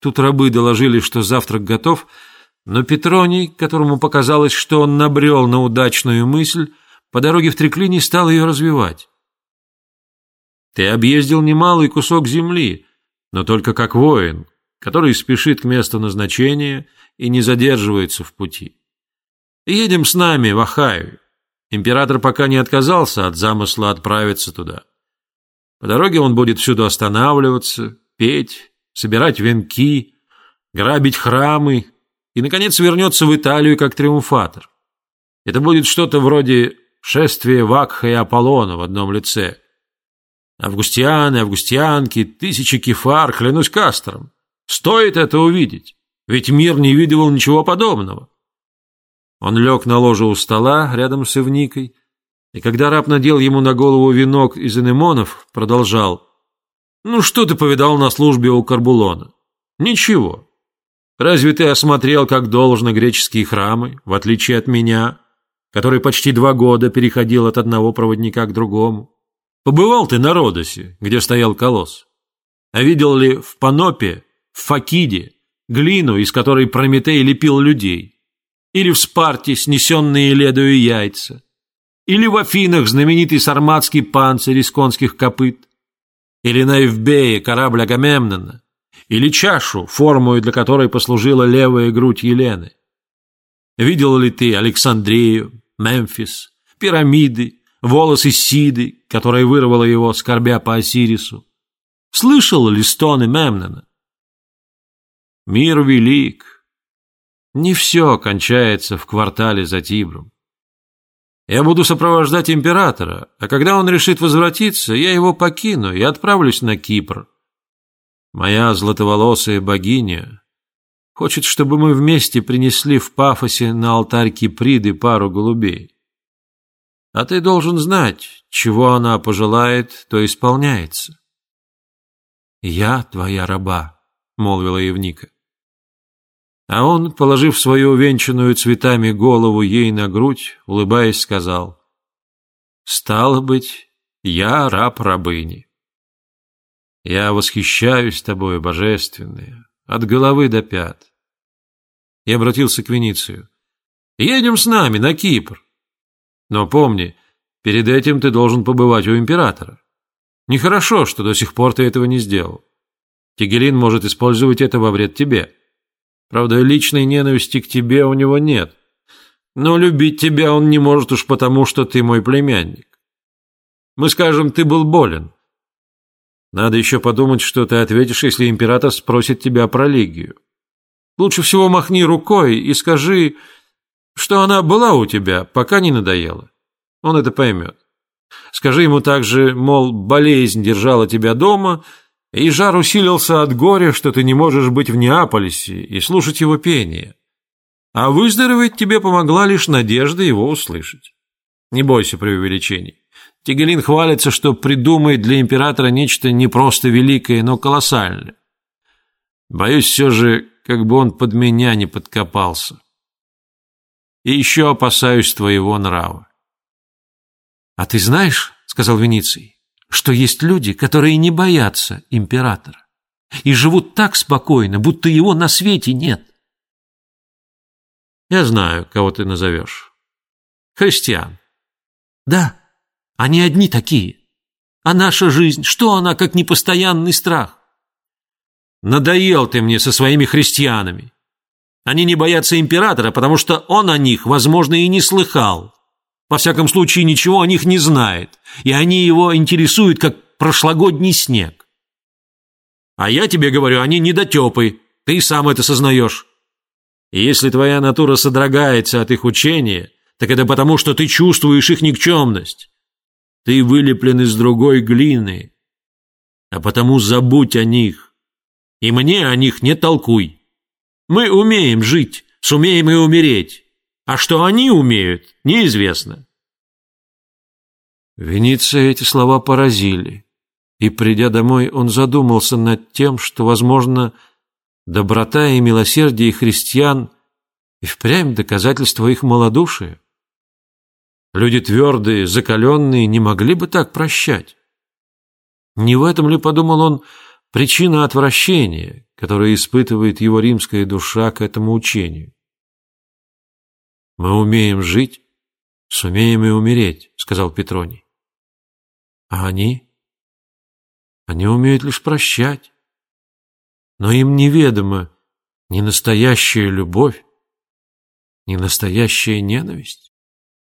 Тут рабы доложили, что завтрак готов, но Петроний, которому показалось, что он набрел на удачную мысль, по дороге в Треклине стал ее развивать. Ты объездил немалый кусок земли, но только как воин, который спешит к месту назначения и не задерживается в пути. Едем с нами в Ахаю. Император пока не отказался от замысла отправиться туда. По дороге он будет всюду останавливаться, петь, собирать венки, грабить храмы и, наконец, вернется в Италию как триумфатор. Это будет что-то вроде шествия Вакха и Аполлона в одном лице. Августианы, августианки, тысячи кефар, клянусь кастером. Стоит это увидеть, ведь мир не видывал ничего подобного. Он лег на ложе у стола рядом с Ивникой, и когда раб надел ему на голову венок из анемонов, продолжал. «Ну что ты повидал на службе у Карбулона?» «Ничего. Разве ты осмотрел как должно греческие храмы, в отличие от меня, который почти два года переходил от одного проводника к другому? Побывал ты на Родосе, где стоял колосс? А видел ли в Панопе, в Факиде, глину, из которой Прометей лепил людей? Или в Спарте снесенные ледою яйца? Или в Афинах знаменитый сарматский панцирь из конских копыт? Или на Евбее корабль Агамемнона? Или чашу, формою для которой послужила левая грудь Елены? Видел ли ты Александрию, Мемфис, пирамиды, волосы Сиды, которая вырвала его, скорбя по Осирису? Слышал ли стоны Мемнона? Мир велик. Не все кончается в квартале за Тибром. Я буду сопровождать императора, а когда он решит возвратиться, я его покину и отправлюсь на Кипр. Моя златоволосая богиня хочет, чтобы мы вместе принесли в Пафосе на алтарь Киприды пару голубей. А ты должен знать, чего она пожелает, то исполняется. «Я твоя раба», — молвила Евника. А он, положив свою увенчанную цветами голову ей на грудь, улыбаясь, сказал, «Стало быть, я раб рабыни. Я восхищаюсь тобой, божественная, от головы до пят». И обратился к Веницию, «Едем с нами на Кипр. Но помни, перед этим ты должен побывать у императора. Нехорошо, что до сих пор ты этого не сделал. Тигелин может использовать это во вред тебе». Правда, личной ненависти к тебе у него нет. Но любить тебя он не может уж потому, что ты мой племянник. Мы скажем, ты был болен. Надо еще подумать, что ты ответишь, если император спросит тебя про Лигию. Лучше всего махни рукой и скажи, что она была у тебя, пока не надоела. Он это поймет. Скажи ему также, мол, болезнь держала тебя дома – и жар усилился от горя, что ты не можешь быть в Неаполисе и слушать его пение. А выздороветь тебе помогла лишь надежда его услышать. Не бойся преувеличений. Тигелин хвалится, что придумает для императора нечто не просто великое, но колоссальное. Боюсь все же, как бы он под меня не подкопался. И еще опасаюсь твоего нрава. — А ты знаешь, — сказал Вениций, что есть люди, которые не боятся императора и живут так спокойно, будто его на свете нет. Я знаю, кого ты назовешь. Христиан. Да, они одни такие. А наша жизнь, что она, как непостоянный страх? Надоел ты мне со своими христианами. Они не боятся императора, потому что он о них, возможно, и не слыхал. Во всяком случае, ничего о них не знает, и они его интересуют, как прошлогодний снег. А я тебе говорю, они недотепы, ты сам это сознаешь. И если твоя натура содрогается от их учения, так это потому, что ты чувствуешь их никчемность. Ты вылеплен из другой глины, а потому забудь о них. И мне о них не толкуй. Мы умеем жить, сумеем и умереть. А что они умеют, неизвестно. Венеция эти слова поразили, и, придя домой, он задумался над тем, что, возможно, доброта и милосердие христиан и впрямь доказательство их малодушия. Люди твердые, закаленные не могли бы так прощать. Не в этом ли, подумал он, причина отвращения, которое испытывает его римская душа к этому учению. «Мы умеем жить, сумеем и умереть», — сказал Петроний. «А они? Они умеют лишь прощать, но им неведома ни настоящая любовь, ни настоящая ненависть.